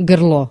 Горло.